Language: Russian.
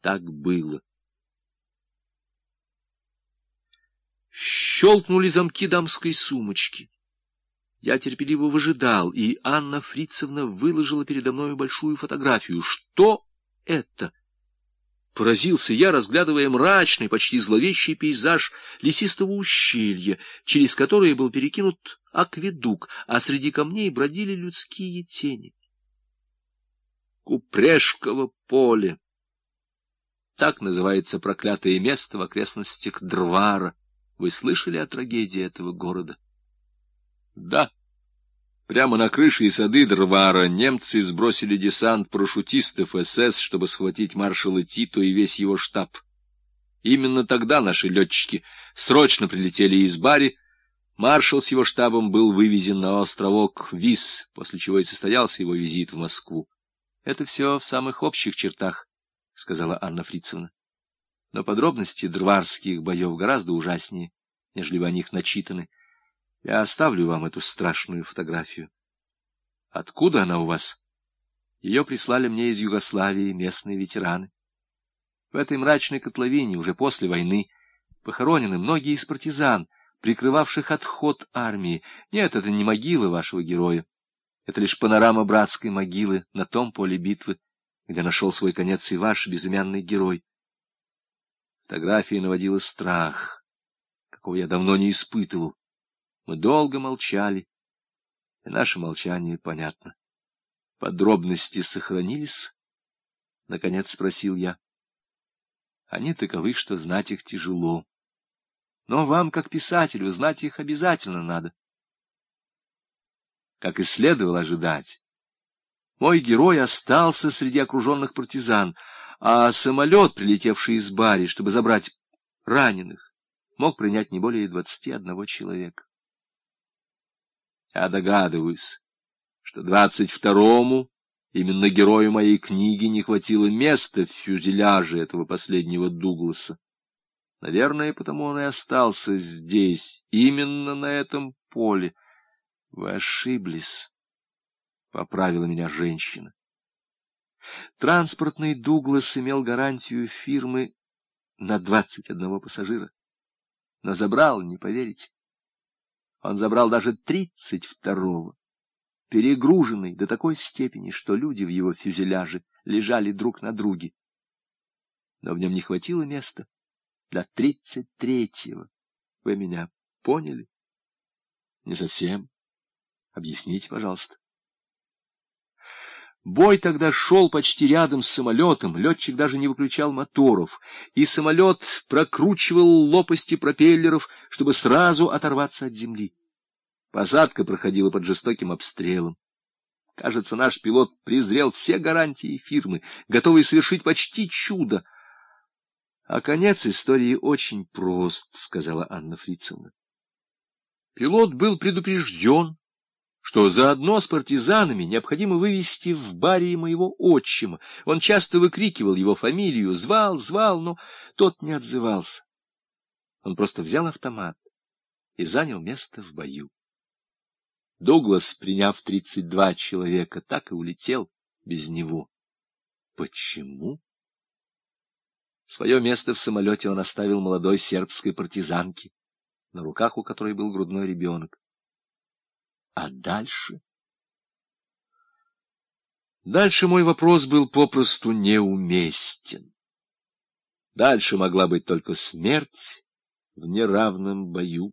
Так было. Щелкнули замки дамской сумочки. Я терпеливо выжидал, и Анна Фрицевна выложила передо мной большую фотографию. Что это? Поразился я, разглядывая мрачный, почти зловещий пейзаж лесистого ущелья, через которое был перекинут акведук, а среди камней бродили людские тени. Купрешково поле. Так называется проклятое место в окрестностях Дрвара. Вы слышали о трагедии этого города? Да. Прямо на крыше и сады Дрвара немцы сбросили десант парашютистов СС, чтобы схватить маршала Тито и весь его штаб. Именно тогда наши летчики срочно прилетели из Бари. Маршал с его штабом был вывезен на островок Вис, после чего и состоялся его визит в Москву. Это все в самых общих чертах, — сказала Анна Фрицевна. Но подробности дрварских боев гораздо ужаснее, нежели бы о них начитаны. Я оставлю вам эту страшную фотографию. Откуда она у вас? Ее прислали мне из Югославии местные ветераны. В этой мрачной котловине уже после войны похоронены многие из партизан, прикрывавших отход армии. Нет, это не могила вашего героя. Это лишь панорама братской могилы на том поле битвы, где нашел свой конец и ваш безымянный герой. Фотография наводила страх, какого я давно не испытывал. Мы долго молчали, и наше молчание понятно. Подробности сохранились? Наконец спросил я. Они таковы, что знать их тяжело. Но вам, как писателю, знать их обязательно надо. Как и следовало ожидать, мой герой остался среди окруженных партизан, а самолет, прилетевший из Бари, чтобы забрать раненых, мог принять не более двадцати одного человека. Я догадываюсь, что двадцать второму, именно герою моей книги, не хватило места в фюзеляже этого последнего Дугласа. Наверное, потому он и остался здесь, именно на этом поле. Вы ошиблись, — поправила меня женщина. Транспортный Дуглас имел гарантию фирмы на двадцать одного пассажира. Но забрал, не поверите. Он забрал даже тридцать второго, перегруженный до такой степени, что люди в его фюзеляже лежали друг на друге. Но в нем не хватило места для тридцать третьего. Вы меня поняли? Не совсем. Объясните, пожалуйста. Бой тогда шел почти рядом с самолетом, летчик даже не выключал моторов, и самолет прокручивал лопасти пропеллеров, чтобы сразу оторваться от земли. Посадка проходила под жестоким обстрелом. Кажется, наш пилот презрел все гарантии фирмы, готовый совершить почти чудо. — А конец истории очень прост, — сказала Анна Фрицевна. Пилот был предупрежден, что заодно с партизанами необходимо вывести в баре моего отчима. Он часто выкрикивал его фамилию, звал, звал, но тот не отзывался. Он просто взял автомат и занял место в бою. Дуглас, приняв тридцать два человека, так и улетел без него. Почему? Свое место в самолете он оставил молодой сербской партизанке, на руках у которой был грудной ребенок. А дальше? Дальше мой вопрос был попросту неуместен. Дальше могла быть только смерть в неравном бою.